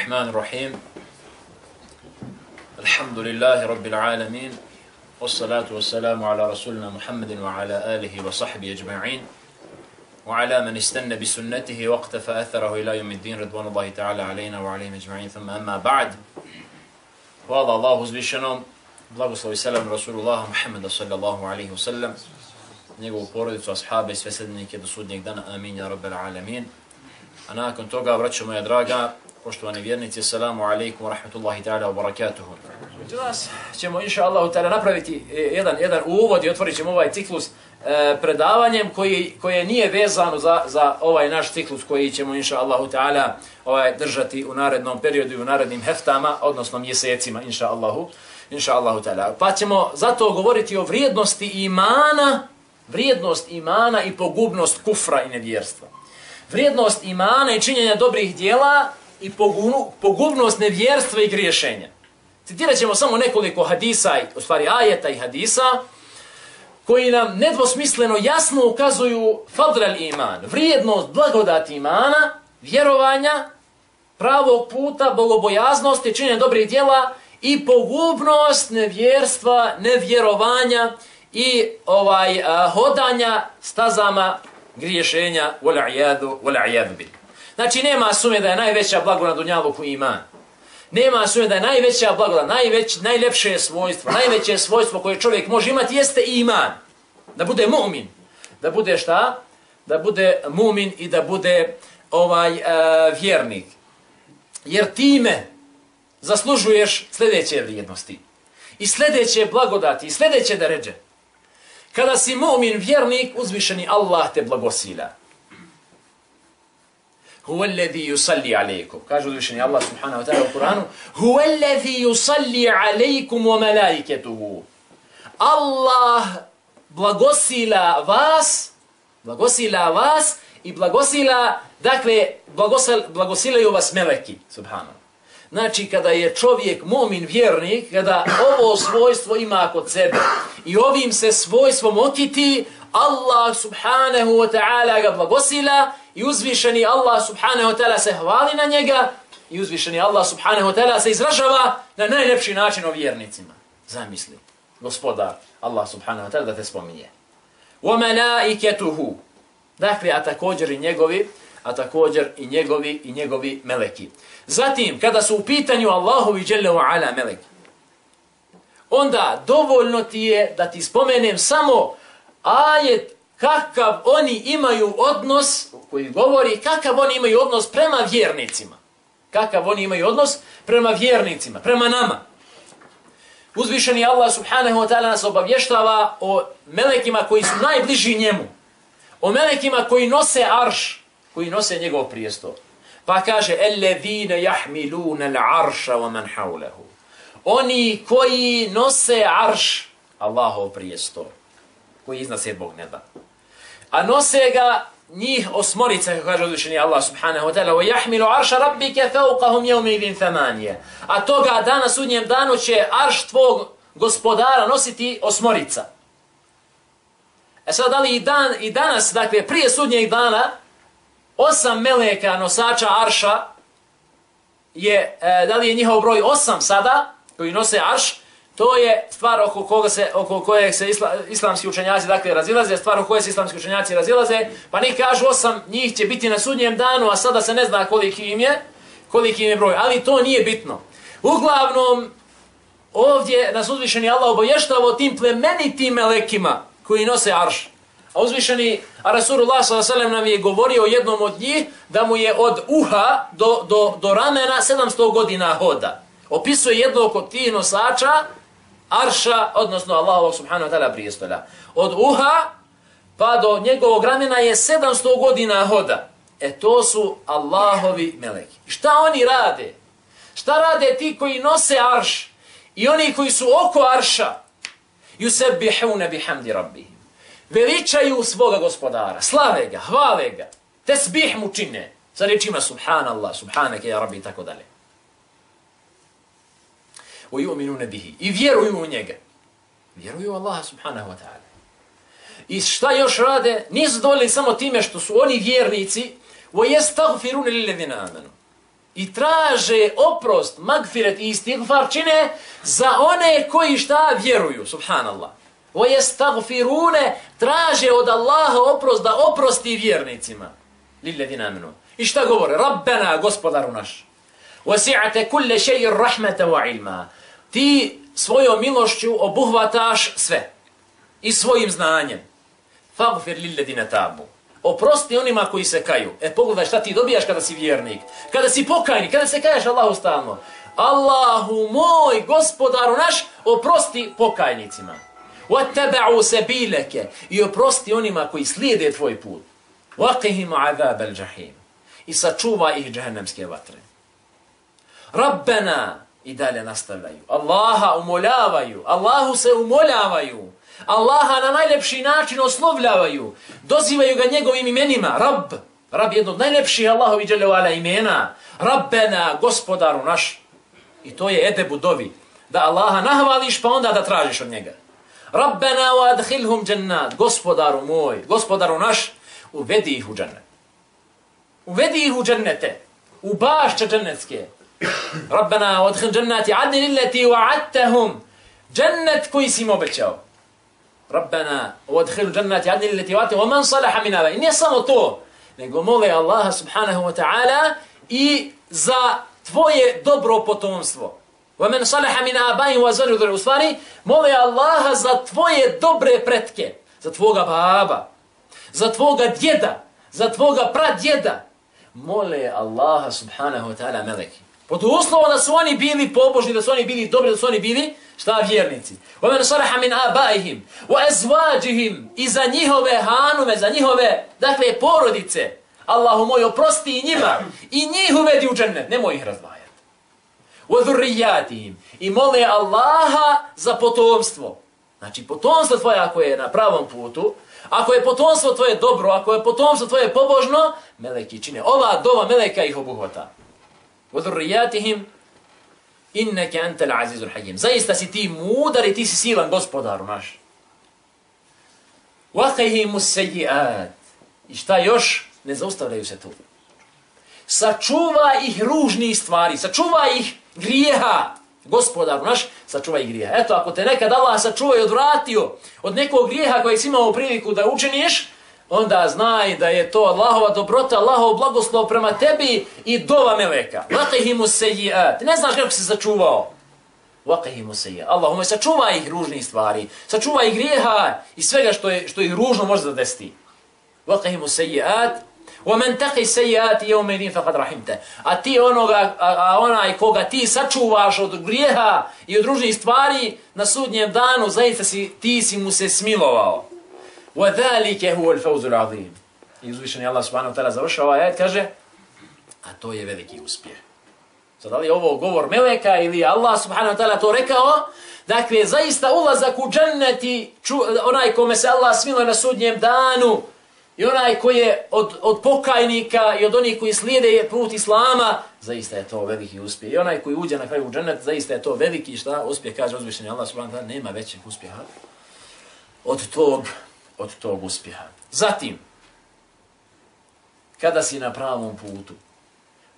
الرحمن الرحيم الحمد لله رب العالمين والصلاة والسلام على رسولنا محمد وعلى آله وصحبه أجمعين وعلى من استنى بسنته وقت فأثره إلى يوم الدين رضوان الله تعالى علينا وعليهم أجمعين ثم أما بعد فوالا الله عزبي شنوم بلغو صلى الله وسلم رسول الله محمد صلى الله عليه وسلم نقول porodicu, ashabe i sve sredinike do sudnjeg dana. Amin, ja rabbel alamin. A nakon toga, poštovani vjernici, assalamu alaikum wa rahmatullahi ta'ala wa barakatuhu. Danas ćemo, inša Allah, napraviti e, jedan, jedan uvod i otvorit ćemo ovaj ciklus e, predavanjem koji, koje nije vezano za, za ovaj naš ciklus koji ćemo, inša Allah, ta'ala, ovaj, držati u narednom periodu i u narednim heftama, odnosno mjesecima, inša Allahu, inša Allahu ta'ala. Pa ćemo zato govoriti o vrijednosti imana, vrijednost imana i pogubnost kufra i nevjerstva. Vrijednost imana i činjenja dobrih dijela i pogunu, pogubnost nevjerstva i griješenja. Citirat ćemo samo nekoliko hadisa, u stvari ajeta i hadisa, koji nam nedvosmisleno jasno ukazuju fadral iman, vrijednost blagodati imana, vjerovanja, pravog puta, bogobojaznosti, činjenja dobrih djela i pogubnost nevjerstva, nevjerovanja i ovaj a, hodanja stazama griješenja, wal a'yadu wal a'yadu. Znači, nema sume da je najveća blagodat na dunjaluku iman. Nema sume da je najveća blagoda, najveć, najlepše svojstvo, najveće svojstvo koje čovjek može imati jeste iman. Da bude mu'min. Da bude šta? Da bude mu'min i da bude ovaj uh, vjernik. Jer time zaslužuješ sljedeće vrijednosti. I sljedeće blagodati, i sljedeće da ređe. Kada si mu'min vjernik, uzvišeni Allah te blagosila. Huwa alladhi yusalli alaykum. Kaže uzvišeni Allah subhanahu wa ta'ala u Kur'anu, Huwa alladhi yusalli alaykum wa malaikatuhu. Allah blagosila vas, blagosila vas i blagosila, dakle, blagosila, blagosilaju vas meleki, subhanahu. Znači, kada je čovjek momin vjernik, kada ovo svojstvo ima kod sebe i ovim se svojstvom okiti, Allah subhanahu wa ta'ala ga blagosila i uzvišeni Allah subhanahu wa ta'ala se hvali na njega i uzvišeni Allah subhanahu wa ta'ala se izražava na najlepši način o vjernicima. Zamisli, gospodar Allah subhanahu wa ta'ala da te spominje. Wa. Dakle, a također i njegovi, a također i njegovi i njegovi meleki. Zatim, kada su u pitanju Allahovi dželle ala meleki, onda dovoljno ti je da ti spomenem samo ajet kakav oni imaju odnos, koji govori kakav oni imaju odnos prema vjernicima. Kakav oni imaju odnos prema vjernicima, prema nama. Uzvišeni Allah subhanahu wa ta'ala nas obavještava o melekima koji su najbliži njemu. O melekima koji nose arš, koji nose njegov prijestol. Pa kaže, Ellezine jahmiluna l'arša wa man hawlahu. Oni koji nose arš, Allahov prijestol, koji iznad sedmog neba. A nose ga njih osmorica, kako kaže uzvišeni Allah subhanahu wa ta'ala, وَيَحْمِلُ عَرْشَ رَبِّكَ فَوْقَهُمْ يَوْمِ إِذٍ ثَمَانِيَ A toga dana sudnjem danu će arš tvog gospodara nositi osmorica. E sad, da li i, dan, i danas, dakle, prije sudnjeg dana, osam meleka nosača arša je, e, da li je njihov broj osam sada, koji nose arš, to je stvar oko, koga se, oko koje se isla, islamski učenjaci dakle, razilaze, stvar oko koje se islamski učenjaci razilaze, pa ni kažu osam njih će biti na sudnjem danu, a sada se ne zna koliki im je, koliki im je broj, ali to nije bitno. Uglavnom, ovdje nas uzvišeni Allah obavještava o tim plemenitim melekima koji nose arš. A uzvišeni a Rasulullah s.a.v. nam je govorio jednom od njih da mu je od uha do, do, do ramena 700 godina hoda. Opisuje jednog od tih nosača arša, odnosno Allahovog subhanahu wa ta'ala prijestolja. Od uha pa do njegovog ramena je 700 godina hoda. E to su Allahovi meleki. Šta oni rade? Šta rade ti koji nose arš i oni koji su oko arša? Yusebihune bihamdi rabbihim. Veličaju svoga gospodara, slave ga, hvale ga, tesbih mu čine. Sa rečima subhanallah, subhanake ja rabbi i tako dalje wa yu'minuna bihi. I vjeruju u njega. Vjeruju u Allaha subhanahu wa ta'ala. I šta još rade? Nisu zadovoljni samo time što su oni vjernici, wa yastaghfiruna lilladhina amanu. I traže oprost, magfiret i istighfar čine za one koji šta vjeruju, subhanallah. Wa yastaghfiruna traže od Allaha oprost da oprosti vjernicima. Lilladhina amanu. I šta govore? Rabbena, gospodaru naš. Wasi'ate kulle šeji rahmeta wa ilma. Ti svojom milošću obuhvataš sve. I svojim znanjem. Fagfir lilledine tabu. Oprosti onima koji se kaju. E pogledaj šta ti dobijaš kada si vjernik. Kada si pokajni, kada se kaješ Allahu stalno. Allahu moj, gospodaru naš, oprosti pokajnicima. Wattaba'u sabilaka i oprosti onima koji slijede tvoj put. Waqihim azab al-jahim. I sačuva ih džehennemske vatre. Rabbena i dalje nastavljaju. Allaha umoljavaju. Allahu se umoljavaju. Allaha na najlepši način oslovljavaju. Dozivaju ga njegovim imenima. Rab. Rab jedno od najlepših Allahovi dželjavala imena. Rabbena, gospodaru naš. I to je edebu dovi. Da Allaha nahvališ pa onda da tražiš od njega. Rabbena wa adhilhum džennat. Gospodaru moj, gospodaru naš, uvedi ih u džennet. Uvedi ih u džennete. U bašće džennetske. Rabbena wa adhil džennati adni lilleti wa'adtahum. Džennet koji si im obećao. Rabbena udkhil jannati adni allati wa'ata wa man salaha min aba. Nije samo to, nego mole Allaha subhanahu wa ta'ala i za tvoje dobro potomstvo. Wa man salaha min abai wa zanu dhul usfani, mole Allaha za tvoje dobre pretke, za tvoga baba, za tvoga djeda, za tvoga pradjeda. Mole Allaha subhanahu wa ta'ala meleki. Pa Pod uslovom da su oni bili pobožni, da su oni bili dobri, da su oni bili šta vjernici. Wa man min abaihim wa azwajihim i za njihove hanume, za njihove, dakle, porodice. Allahu moj, oprosti i njima i njih uvedi u džennet, nemoj ih razdvajati. Wa dhurriyatihim i mole Allaha za potomstvo. Znači, potomstvo tvoje ako je na pravom putu, ako je potomstvo tvoje dobro, ako je potomstvo tvoje pobožno, meleki čine. Ova dova meleka ih obuhvata. Wa dhurriyatihim inneke antel azizul hakim. Zaista si ti mudar i ti si silan gospodaru naš. Waqihimu sejiat. I šta još? Ne zaustavljaju se tu. Sačuva ih ružnih stvari, sačuva ih grijeha. Gospodaru naš, sačuva ih grijeha. Eto, ako te nekad Allah sačuva i odvratio od nekog grijeha kojeg si imao priliku da učiniš, onda znaj da je to Allahova dobrota, Allahov blagoslov prema tebi i dova meleka. Vaqihimu sejiat. Ne znaš kako se sačuvao. Vaqihimu sejiat. Allahumma sačuvaj ih ružnih stvari. Sačuvaj ih grijeha i svega što, je, što ih ružno može da desiti. Vaqihimu sejiat. Wa man taqi sayyiati yawma idin faqad. A ti onoga a, a onaj koga ti sačuvaš od grijeha i od ružnih stvari na sudnjem danu zaista si ti si mu se smilovao. وَذَلِكَ هُوَ الْفَوْزُ الْعَظِيمُ I uzvišeni Allah subhanahu wa ta'ala završava ovaj ajet, kaže, a to je veliki uspjeh. Sad, da li je ovo govor Meleka ili Allah subhanahu wa ta'ala to rekao? Dakle, zaista ulazak u džanneti, onaj kome se Allah smilo na sudnjem danu, i onaj koji je od, od pokajnika i od onih koji slijede put Islama, zaista je to veliki uspjeh. I onaj koji uđe na kraju u džennet, zaista je to veliki šta uspjeh, kaže uzvišeni Allah subhanahu wa ta'ala, nema većeg uspjeha od tog od tog uspjeha. Zatim, kada si na pravom putu,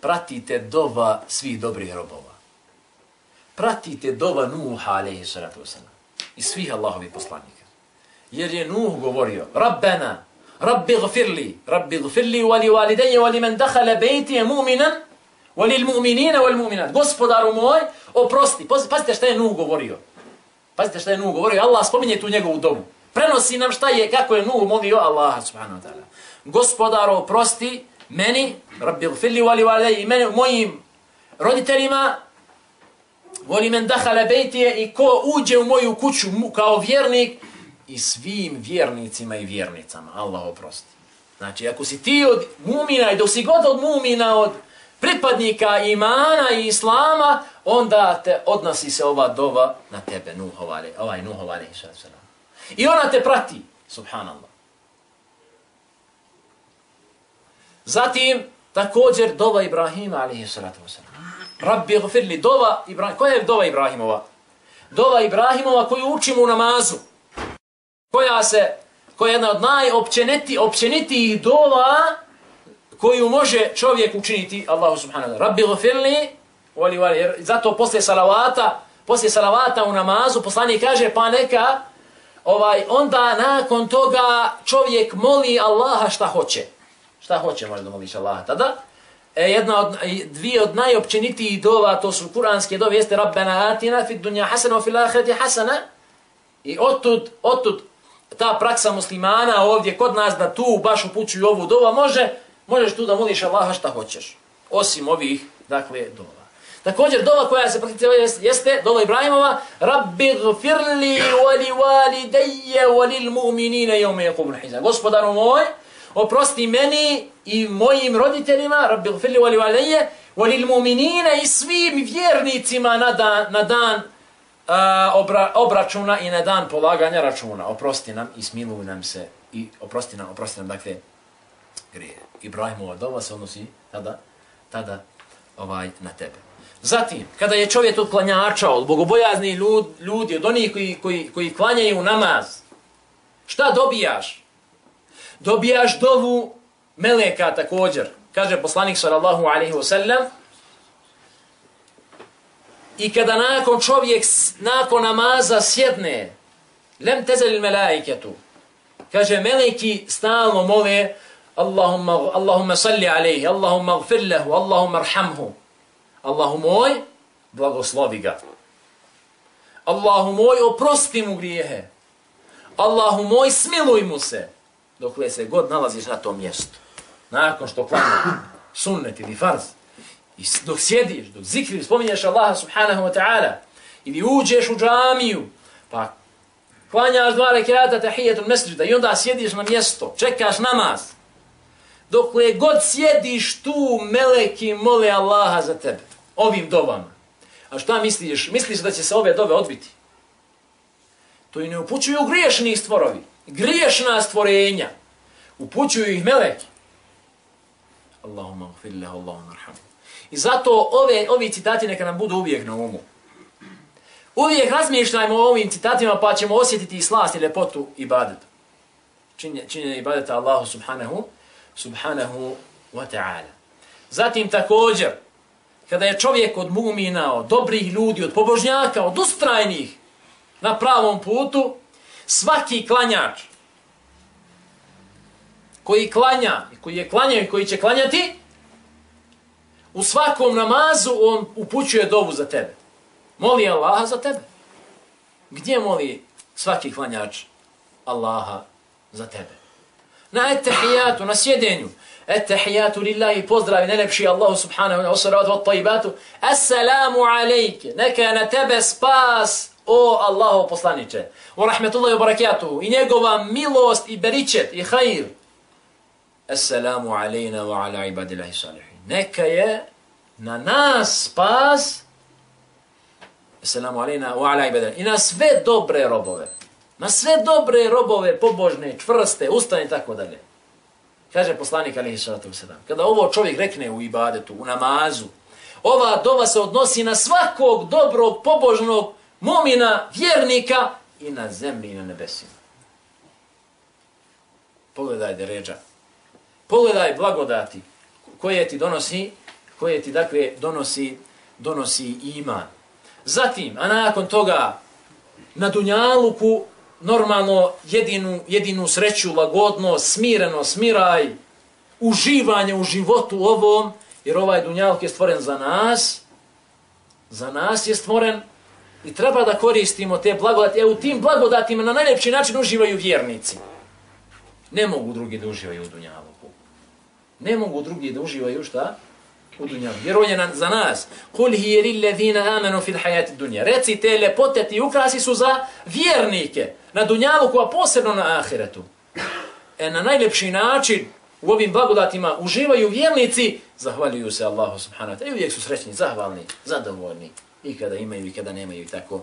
pratite dova svih dobrih robova. Pratite dova Nuha, alaihi salatu wasalam, i svih Allahovi poslanika. Jer je Nuh govorio, Rabbena, Rabbi gfirli, Rabbi gfirli, wali walidenje, wali men dahale bejtije mu'minan, wali mu'minina, wal mu'minat. Gospodaru moj, oprosti. Pazite šta je Nuh govorio. Pazite šta je Nuh govorio. Allah spominje tu njegovu dobu prenosi nam šta je, kako je Nuh molio Allah subhanahu wa ta'ala. Gospodaro, prosti meni, rabbi gfirli wali wali, i meni, mojim roditeljima, voli men dahala bejtije i ko uđe u moju kuću kao vjernik, i svim vjernicima i vjernicama. Allah oprosti. Znači, ako si ti od mumina i dok si god od mumina, od pripadnika imana i islama, onda te odnosi se ova dova na tebe, nuhovale, ovaj, ovaj nuhovale. I ona te prati, subhanallah. Zatim, također, dova Ibrahima, alihi salatu wasalam. Rabbi gfirli, dova Ibrahima. Koja je dova Ibrahimova? Dova Ibrahimova koju učimo u namazu. Koja se, koja je jedna od najopćeniti, općeniti dova koju može čovjek učiniti Allahu subhanahu wa ta'ala. Rabbi gfirli, voli, voli, zato poslije salavata, poslije salavata u namazu, poslanik kaže, pa neka, ovaj, onda nakon toga čovjek moli Allaha šta hoće. Šta hoće, može da moliš Allaha tada. E, jedna od, dvije od najopćenitijih dova, to su kuranske dove, jeste Rabbena atina fi dunja hasana, fi lahirati hasana. I otud, otud ta praksa muslimana ovdje kod nas da tu baš upućuju ovu dova, može, možeš tu da moliš Allaha šta hoćeš. Osim ovih, dakle, dova. Također, dova koja se praktikuje jeste, dova Ibrahimova, Rabbi gfirli wali walidayya walil mu'minina yawma yaqumul hisab. Gospodaru moj, oprosti meni i mojim roditeljima, rabbi gfirli wali walidayya walil mu'minina i svim vjernicima na dan, na dan a, obra, obračuna i na dan polaganja računa. Oprosti nam i smiluj nam se i oprosti nam, oprosti nam, dakle, grije. Ibrahimova dova se odnosi tada, tada ovaj na tebe. Zatim, kada je čovjek od klanjača, od bogobojazni ljudi, od onih koji, koji, koji klanjaju namaz, šta dobijaš? dobijaš dovu meleka također. Kaže poslanik sallallahu alaihi wasallam, I kada nakon čovjek nakon namaza sjedne, lem tezel melaiketu. Kaže, meleki stalno mole, Allahumma, Allahumma salli alaihi, Allahumma gfir lehu, Allahumma arhamhu. Allahu moj, blagoslovi ga. Allahu moj, oprosti mu grijehe. Allahu moj, smiluj mu se Dokle se god nalaziš na tom mjestu. Nakon što klanja sunnet ili farz, i dok sjediš, dok zikriš, spominješ Allaha subhanahu wa ta'ala, ili uđeš u džamiju, pa klanjaš dva rekiata tahijetul mesrida i onda sjediš na mjesto, čekaš namaz, Dokle god sjediš tu, meleki mole Allaha za tebe, ovim dovama. A šta misliš? Misliš da će se ove dobe odbiti? To i ne upućuju griješni stvorovi griješna stvorenja. Upućuju ih meleki. Allahumma gfir Allahumma arham. I zato ove, ovi citati neka nam budu uvijek na umu. Uvijek razmišljajmo o ovim citatima pa ćemo osjetiti i slast i lepotu ibadeta. Činje, činje ibadeta Allahu subhanahu, subhanahu wa ta'ala. Zatim također, kada je čovjek od mumina, od dobrih ljudi, od pobožnjaka, od ustrajnih na pravom putu, svaki klanjač koji klanja i koji je klanjao i koji će klanjati u svakom namazu on upućuje dovu za tebe. Moli Allaha za tebe. Gdje moli svaki klanjač Allaha za tebe? Na etahijatu, na sjedenju. Etehijatu lillahi, pozdravi, najlepši Allahu subhanahu wa salatu wa tajibatu. Assalamu alejke, neka na tebe spas, o Allahu poslaniče. Wa rahmetullahi wa barakatuhu. I njegova milost i beričet i hajir. Assalamu alejna wa ala ibadillahi salihin. Neka je na nas spas. Assalamu alejna wa ala ibadillahi. I na sve dobre robove. Na sve dobre robove, pobožne, čvrste, ustane i tako dalje. Kaže poslanik alihi sallatu wasalam. Kada ovo čovjek rekne u ibadetu, u namazu, ova dova se odnosi na svakog dobrog, pobožnog, momina, vjernika i na zemlji i na nebesima. Pogledaj deređa. Pogledaj blagodati koje ti donosi, koje ti dakle donosi, donosi iman. Zatim, a nakon toga, na Dunjaluku, normalno jedinu, jedinu sreću, lagodno, smireno, smiraj, uživanje u životu ovom, jer ovaj dunjalk je stvoren za nas, za nas je stvoren, I treba da koristimo te blagodati. E u tim blagodatima na najljepši način uživaju vjernici. Ne mogu drugi da uživaju u dunjalku. Ne mogu drugi da uživaju šta? U dunjalu. Vjerovanje na, za nas. Kul hi lil ladina amanu fil hajati dunja. Reci te lepote ti ukrasi su za vjernike na dunjalu koja posebno na ahiretu. E na najlepši način u ovim blagodatima uživaju vjernici, zahvaljuju se Allahu subhanahu wa ta'ala i uvijek su srećni, zahvalni, zadovoljni i kada imaju i kada nemaju i tako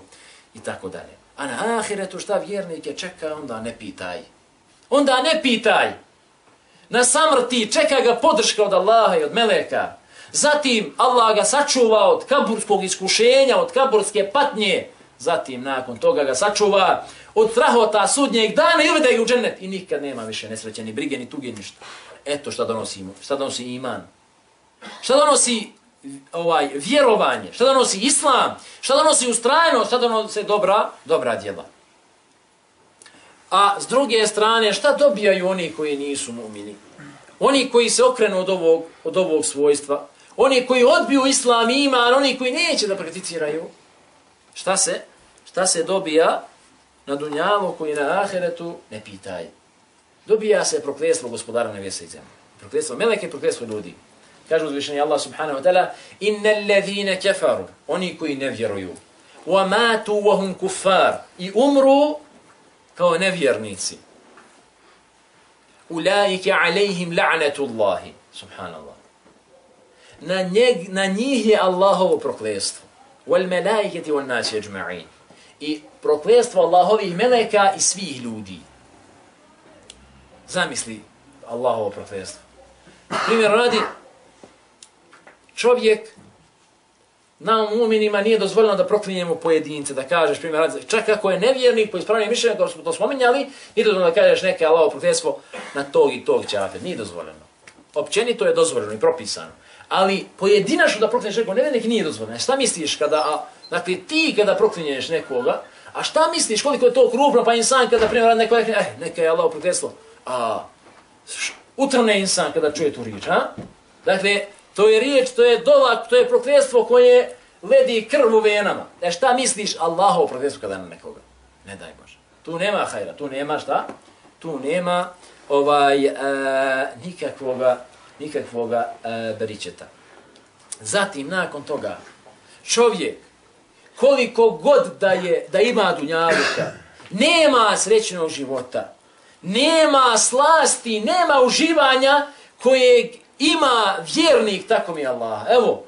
i tako dalje. A na ahiretu šta vjernike čeka, onda ne pitaj. Onda ne pitaj. Na samrti čeka ga podrška od Allaha i od Meleka. Zatim Allah ga sačuva od kaburskog iskušenja, od kaburske patnje. Zatim nakon toga ga sačuva od strahota sudnjeg dana i uvede ga u džennet. I nikad nema više nesreće, ni brige, ni tuge, ništa. Eto šta donosi, šta donosi iman. Šta donosi ovaj vjerovanje, šta donosi islam, šta donosi ustrajnost, šta donosi dobra, dobra djela. A s druge strane, šta dobijaju oni koji nisu mumini? Oni koji se okrenu od ovog, od ovog svojstva, oni koji odbiju islam i iman, oni koji neće da prakticiraju, šta se, šta se dobija na dunjalu koji na ahiretu ne pitaj. Dobija se prokletstvo gospodara nevjesa i zemlje. Prokletstvo meleke, prokletstvo ljudi. Kaže uzvišeni Allah subhanahu wa ta'ala Inna alladhina kafaru Oni koji ne vjeruju Wa matu wa hum kuffar I umru kao nevjernici. Ulaike alejhim la'natullahi. Subhanallah. Na, njeg, na njih je Allahovo proklestvo. Wal melaiketi wal nasi ajma'in. I proklestvo Allahovih meleka i svih ljudi. Zamisli Allahovo proklestvo. Primjer radi, čovjek nam uminima nije dozvoljeno da proklinjemo pojedince, da kažeš primjer, čak ako je nevjernik po ispravnim mišljenja, kao smo to spominjali, nije dozvoljeno da kažeš neke Allahovo prokletstvo na tog i tog ćafe, nije dozvoljeno. Općenito je dozvoljeno i propisano. Ali pojedinačno da proklinješ nekog nevjernik nije dozvoljeno. E, šta misliš kada, a, dakle ti kada proklinješ nekoga, a šta misliš koliko je to krupno, pa insan kada primjer neko rekne, eh, neka je Allah prokletstvo, a utrne insan kada čuje tu riječ, ha? Dakle, To je riječ, to je dolak, to je prokletstvo koje ledi krv u venama. E šta misliš Allahov prokljestvo kada na nekoga? Ne daj Bože. Tu nema hajra, tu nema šta? Tu nema ovaj e, nikakvoga, nikakvoga e, beričeta. Zatim, nakon toga, čovjek, koliko god da je da ima dunjavuka, nema srećnog života, nema slasti, nema uživanja kojeg ima vjernik, tako mi Allah. Evo,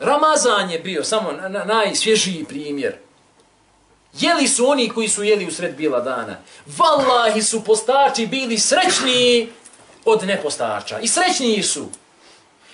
Ramazan je bio samo na, na, najsvježiji primjer. Jeli su oni koji su jeli u sred bila dana. Wallahi su postači bili srećni od nepostača. I srećniji su.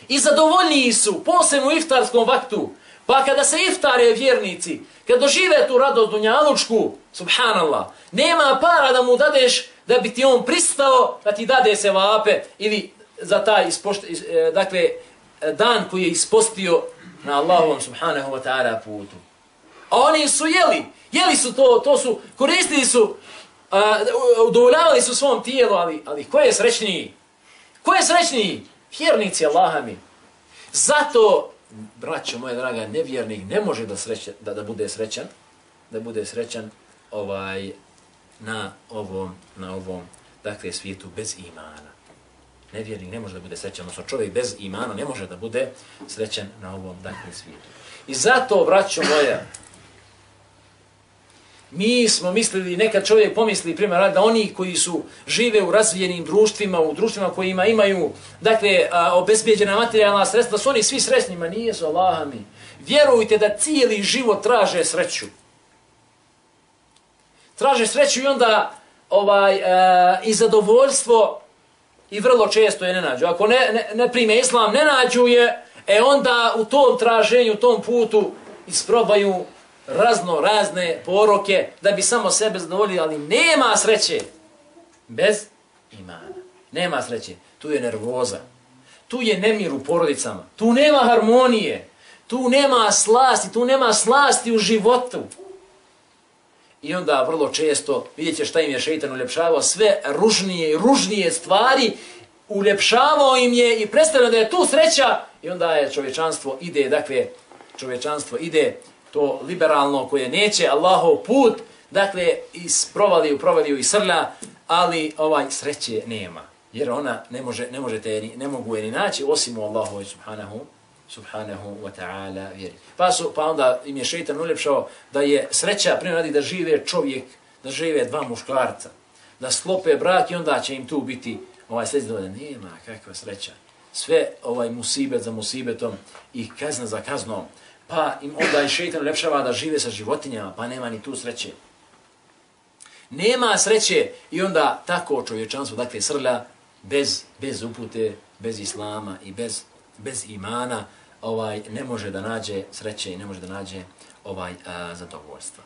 I zadovoljniji su, posebno u iftarskom vaktu. Pa kada se iftare vjernici, kad dožive tu radost dunjalučku, subhanallah, nema para da mu dadeš da bi ti on pristao da ti dade se vape ili za taj ispošt, e, dakle, e, dan koji je ispostio na Allahovom subhanahu wa ta'ala putu. A oni su jeli, jeli su to, to su, koristili su, uh, udovoljavali su svom tijelu, ali, ali ko je srećniji? Ko je srećniji? Vjernici Allaha mi. Zato, braćo moje draga, nevjernik ne može da, sreće, da, da bude srećan, da bude srećan ovaj na ovom, na ovom, dakle, svijetu bez imana nevjernik ne može da bude srećan, odnosno čovjek bez imana ne može da bude srećan na ovom dakle svijetu. I zato, braćo moja, mi smo mislili, neka čovjek pomisli, primjer, da oni koji su žive u razvijenim društvima, u društvima kojima imaju, dakle, obezbijeđena materijalna sredstva, su oni svi srećni, ma nije su Allahami. Vjerujte da cijeli život traže sreću. Traže sreću i onda ovaj, uh, i zadovoljstvo i vrlo često je ne nađu. Ako ne, ne, ne prime islam, ne nađu je, e onda u tom traženju, u tom putu isprobaju razno razne poroke da bi samo sebe zadovoljili, ali nema sreće bez imana. Nema sreće. Tu je nervoza. Tu je nemir u porodicama. Tu nema harmonije. Tu nema slasti. Tu nema slasti u životu. I onda vrlo često vidjet će šta im je šeitan uljepšavao, sve ružnije i ružnije stvari uljepšavao im je i predstavljeno da je tu sreća i onda je čovječanstvo ide, dakle, čovječanstvo ide to liberalno koje neće Allahov put, dakle, isprovaliju, provaliju i srlja, ali ovaj sreće nema. Jer ona ne može, ne možete, ne mogu je ni naći osim u Allahu subhanahu, subhanahu wa ta'ala vjeri. Pa, su, pa onda im je šeitan uljepšao da je sreća primjer radi da žive čovjek, da žive dva muškarca, da sklope brak i onda će im tu biti ovaj sljedeći dovolj. Nema kakva sreća. Sve ovaj musibet za musibetom i kazna za kaznom. Pa im onda i šeitan uljepšava da žive sa životinjama, pa nema ni tu sreće. Nema sreće i onda tako čovječanstvo, dakle, srlja bez, bez upute, bez islama i bez, bez imana, ovaj ne može da nađe sreće i ne može da nađe ovaj a, zadovoljstva.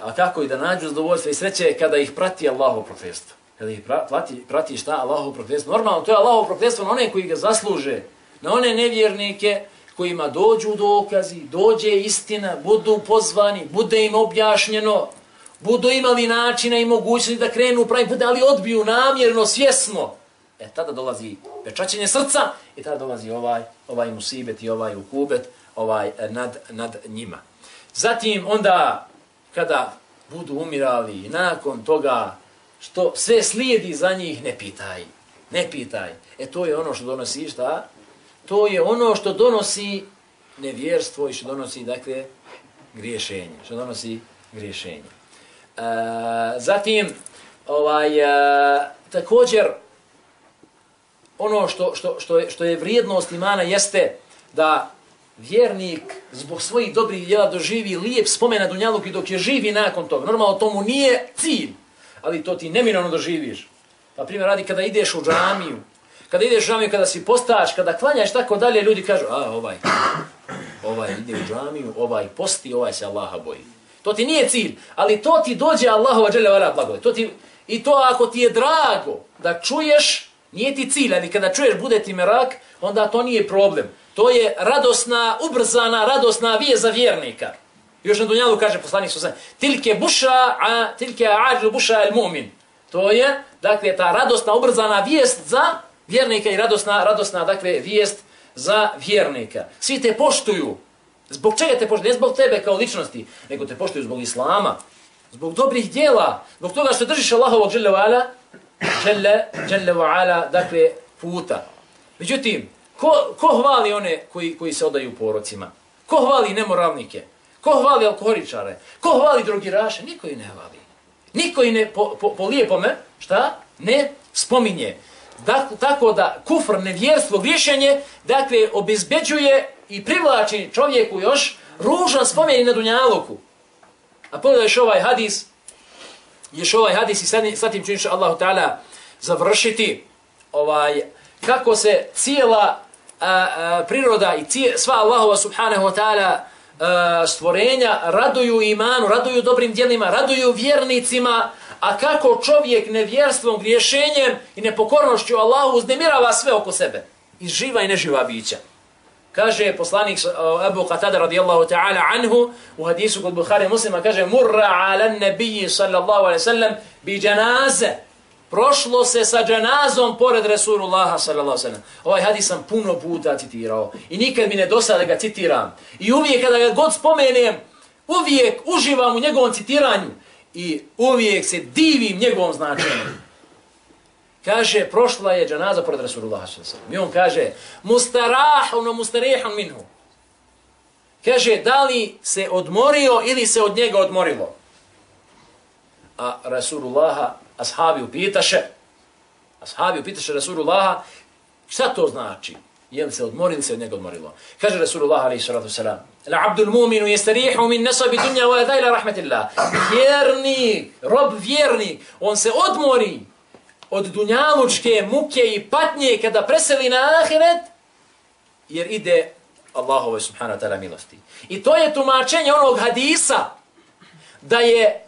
A kako i da nađu zadovoljstva i sreće kada ih prati Allahu prokletstvo. Kada ih prati, prati šta Allahu prokletstvo. Normalno to je Allahu prokletstvo na one koji ga zasluže, na one nevjernike kojima dođu dokazi, dođe istina, budu pozvani, bude im objašnjeno, budu imali načina i mogućnosti da krenu u pravi put, ali odbiju namjerno, svjesno. E tada dolazi pečačenje srca i tada dolazi ovaj, ovaj musibet i ovaj ukubet ovaj, e, nad, nad njima. Zatim onda kada budu umirali i nakon toga što sve slijedi za njih, ne pitaj. Ne pitaj. E to je ono što donosi šta? To je ono što donosi nevjerstvo i što donosi, dakle, griješenje. Što donosi griješenje. E, zatim, ovaj, e, također, ono što, što, što, je, što je vrijednost imana jeste da vjernik zbog svojih dobrih djela doživi lijep spomen na Dunjaluku i dok je živi nakon toga. Normalno tomu nije cilj, ali to ti neminovno doživiš. Pa primjer radi kada ideš u džamiju, kada ideš u džamiju, kada si postač, kada klanjaš tako dalje, ljudi kažu, a ovaj, ovaj ide u džamiju, ovaj posti, ovaj se Allaha boji. To ti nije cilj, ali to ti dođe Allahova džele vara. To ti, I to ako ti je drago da čuješ, nije ti cilj, ali kada čuješ bude ti merak, onda to nije problem. To je radosna, ubrzana, radosna vije za vjernika. Još na Dunjalu kaže poslanik Susan, tilke buša, a tilke ađu buša el mu'min. To je, dakle, ta radosna, ubrzana vijest za vjernika i radosna, radosna, dakle, vijest za vjernika. Svi te poštuju. Zbog čega te poštuju? Ne zbog tebe kao ličnosti, nego te poštuju zbog Islama, zbog dobrih dijela, zbog toga što držiš Allahovog žele vala, žele, žele vala, dakle, puta. Međutim, ko, ko hvali one koji, koji se odaju porocima? Ko hvali nemoralnike? Ko hvali alkoholičare? Ko hvali drogiraše? Niko ih ne hvali. Niko ih ne po, po, po lijepome, šta? Ne spominje. Dakle, tako da kufr, nevjerstvo, griješenje, dakle, obezbeđuje i privlači čovjeku još ružan spomen na dunjaluku. A pogledajš ovaj hadis, još ovaj hadis i sad, sad tim činiš Allahu Ta'ala završiti, ovaj, kako se cijela a, a, priroda i cije, sva Allahova Subhanahu Wa Ta'ala stvorenja raduju imanu, raduju dobrim djelima, raduju vjernicima, a kako čovjek nevjerstvom, griješenjem i nepokornošću Allahu uznemirava sve oko sebe. I živa i neživa bića. Kaže poslanik eh, Abu Qatada radijallahu ta'ala anhu u hadisu kod Bukhari muslima kaže murra ala nabiji sallallahu alaihi sallam bi džanaze prošlo se sa džanazom pored Resulullaha sallallahu alaihi sallam ovaj hadis sam puno puta citirao i nikad mi ne dosta da ga citiram i uvijek kada ga god spomenem uvijek uživam u njegovom citiranju i uvijek se divim njegovom značenju Kaže, prošla je džanaza pored Rasulullah s.a.v. I on kaže, mustarahun o mustarihun minhu. Kaže, da li se odmorio ili se od njega odmorilo? A Rasulullah, ashabi upitaše, ashabi upitaše Rasulullah, šta to znači? Jel se odmorilo ili se od njega odmorilo? Kaže Rasulullah alaihi sallatu sallam, la abdul muminu jestarihu min nasabi dunja wa ila rahmetillah. Vjernik, rob vjernik, on se odmori od dunjalučke muke i patnje kada preseli na ahiret, jer ide Allahove subhanahu wa ta'ala milosti. I to je tumačenje onog hadisa da je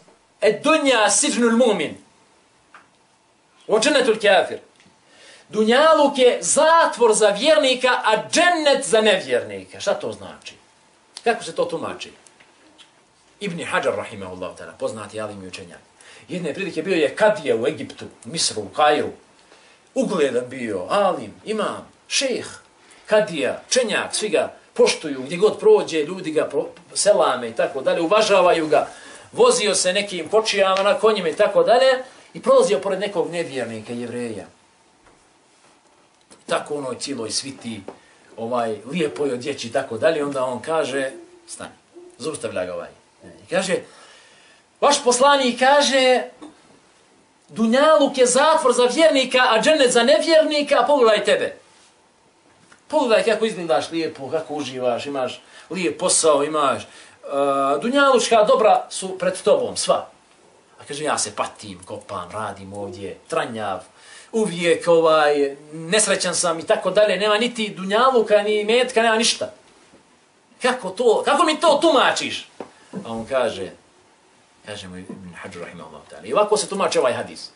dunja sifnul mumin. On kafir. Dunjaluk je zatvor za vjernika, a džennet za nevjernika. Šta to znači? Kako se to tumači? Ibni Hajar, rahimahullah, ta'ala, poznati alim i učenjak jedne prilike bio je Kadija u Egiptu, Misru, u Kairu. Ugledan bio, alim, imam, šejh, Kadija, čenjak, svi ga poštuju, gdje god prođe, ljudi ga pro, selame i tako dalje, uvažavaju ga. Vozio se nekim počijama na konjima i tako dalje i prolazio pored nekog nevjernika, jevreja. Tako onoj cijeloj sviti, ovaj, lijepo je odjeći i tako dalje, onda on kaže, stani, zaustavlja ga ovaj. I kaže, vaš poslanik kaže, Dunjaluk je zatvor za vjernika, a džennet za nevjernika, a pogledaj tebe. Pogledaj kako izgledaš lijepo, kako uživaš, imaš lijep posao, imaš. Uh, Dunjalučka dobra su pred tobom, sva. Pa kaže, ja se patim, kopam, radim ovdje, tranjav, uvijek ovaj, nesrećan sam i tako dalje, nema niti dunjavuka, ni metka, nema ništa. Kako to, kako mi to tumačiš? A on kaže, kaže mu Ibn Hađu Rahimahullah ta'ala. I ovako se tumače ovaj hadis.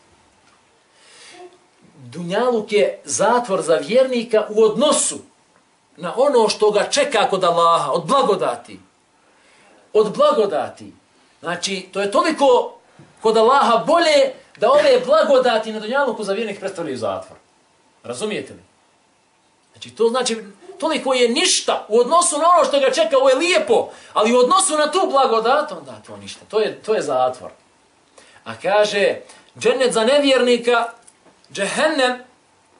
Dunjaluk je zatvor za vjernika u odnosu na ono što ga čeka kod Allaha, od blagodati. Od blagodati. Znači, to je toliko kod Allaha bolje da ove blagodati na Dunjaluku za vjernik predstavljaju zatvor. Razumijete li? Znači, to znači, toliko je ništa u odnosu na ono što ga čeka, ovo je lijepo, ali u odnosu na tu blagodat, onda to ništa. To je, to je zatvor. A kaže, džennet za nevjernika, džehennem,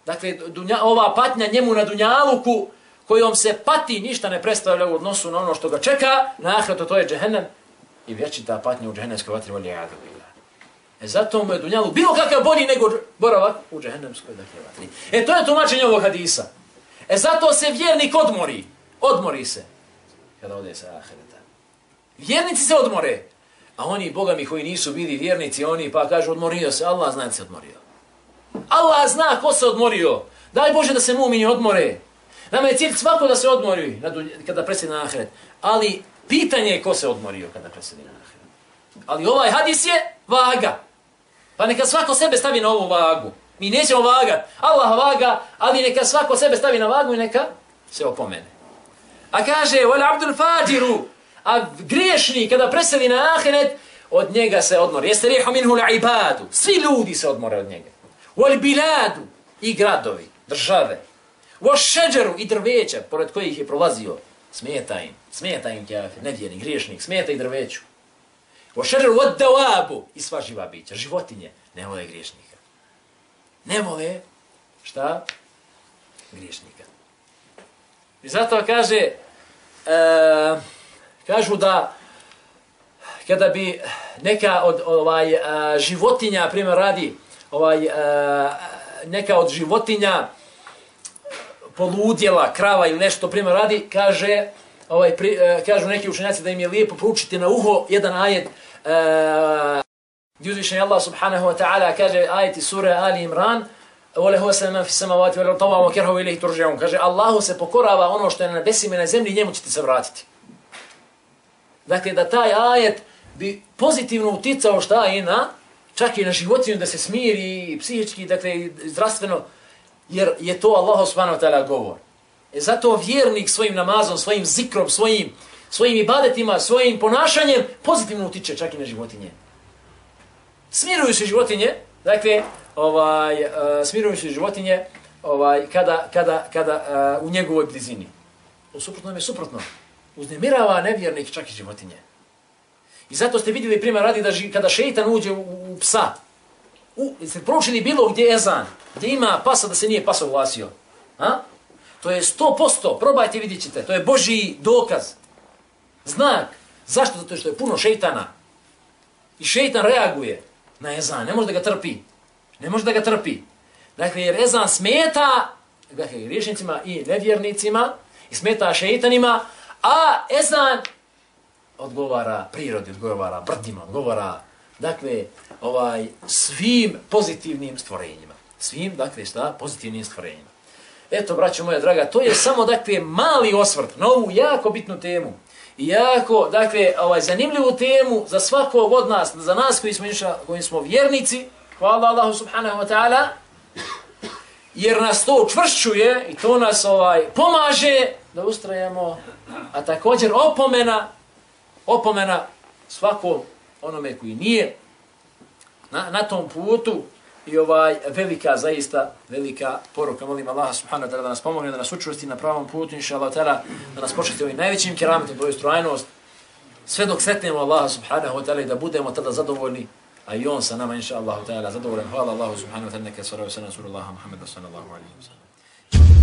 dakle, dunja, ova patnja njemu na dunjaluku, kojom se pati, ništa ne predstavlja u odnosu na ono što ga čeka, na ahretu to je džehennem, i vječita patnja u džehennemskoj vatri voli jadu. E zato mu je dunjalu bilo kakav bolji nego boravak u džehennemskoj dakle, vatri. E to je tumačenje ovog hadisa. E zato se vjernik odmori. Odmori se. Kada ode sa ahireta. Vjernici se odmore. A oni, boga mi, koji nisu bili vjernici, oni pa kažu odmorio se. Allah zna da se odmorio. Allah zna ko se odmorio. Daj Bože da se mumini odmore. Nama je cilj svako da se odmori kada presjedi na ahiret. Ali pitanje je ko se odmorio kada presjedi na ahiret. Ali ovaj hadis je vaga. Pa neka svako sebe stavi na ovu vagu. Mi nećemo vagat. Allah vaga, ali neka svako sebe stavi na vagu i neka se opomene. A kaže, wal abdul fajiru, a griješni kada preseli na ahiret, od njega se odmori. Jeste rihu minhu ibadu. Svi ljudi se odmore od njega. Wal biladu, i gradovi, države. Wal šeđeru, i drveća, pored kojih je prolazio. Smeta im, smeta im kjafir, nevjerni, griješnik, smeta i drveću. O šeđeru, od davabu. i sva živa bića, životinje, ne vole griješnika ne vole šta? Griješnika. I zato kaže, e, kažu da kada bi neka od ovaj e, životinja, primjer radi, ovaj, e, neka od životinja poludjela, krava ili nešto, primjer radi, kaže, ovaj, pri, e, kažu neki učenjaci da im je lijepo proučiti na uho jedan ajet, e, gdje uzvišen Allah subhanahu wa ta'ala kaže ajeti sura Ali Imran Vole huwa sama fi samawati wal ardi wa karhu ilayhi turja'un. Kaže Allahu se pokorava ono što je na nebesima i na zemlji, njemu ćete se vratiti. Dakle da taj ajet bi pozitivno uticao šta i na čak i na životinju da se smiri i psihički, dakle zdravstveno jer je to Allah subhanahu wa ta'ala govor. E zato vjernik svojim namazom, svojim zikrom, svojim svojim ibadetima, svojim ponašanjem pozitivno utiče čak i na životinje smiruju se životinje, dakle, ovaj, uh, smiruju se životinje ovaj, kada, kada, kada uh, u njegovoj blizini. U suprotnom je suprotno. Uznemirava nevjernik čak i životinje. I zato ste vidjeli primjer radi da ži, kada šeitan uđe u, u psa, u, ste proučili bilo gdje je ezan, gdje ima pasa da se nije pasa uglasio. A? To je sto posto, probajte vidjet ćete, to je Boži dokaz. Znak. Zašto? Zato što je puno šeitana. I šeitan reaguje na ezan, ne može da ga trpi. Ne može da ga trpi. Dakle, jer ezan smeta dakle, griješnicima i nevjernicima i smeta šeitanima, a ezan odgovara prirodi, odgovara brdima, odgovara dakle, ovaj, svim pozitivnim stvorenjima. Svim, dakle, šta? Pozitivnim stvorenjima. Eto, braćo moja draga, to je samo, dakle, mali osvrt na ovu jako bitnu temu. Jako, dakle, ovaj, zanimljivu temu za svakog od nas, za nas koji smo, inša, koji smo vjernici, hvala Allahu subhanahu wa ta'ala, jer nas to učvršćuje i to nas ovaj pomaže da ustrajemo, a također opomena, opomena svakom onome koji nije na, na tom putu, i ovaj velika zaista velika poruka. Molim Allaha subhanahu wa taala da nas pomogne da nas učvrsti na pravom putu inshallah taala da nas počasti ovim najvećim kerametom to je strajnost sve dok setnemo Allaha subhanahu wa taala da budemo tada zadovoljni a i on sa nama inshallah taala zadovoljan. Hvala Allah subhanahu wa taala neka sura wa sallallahu Muhammad sallallahu alejhi ve sellem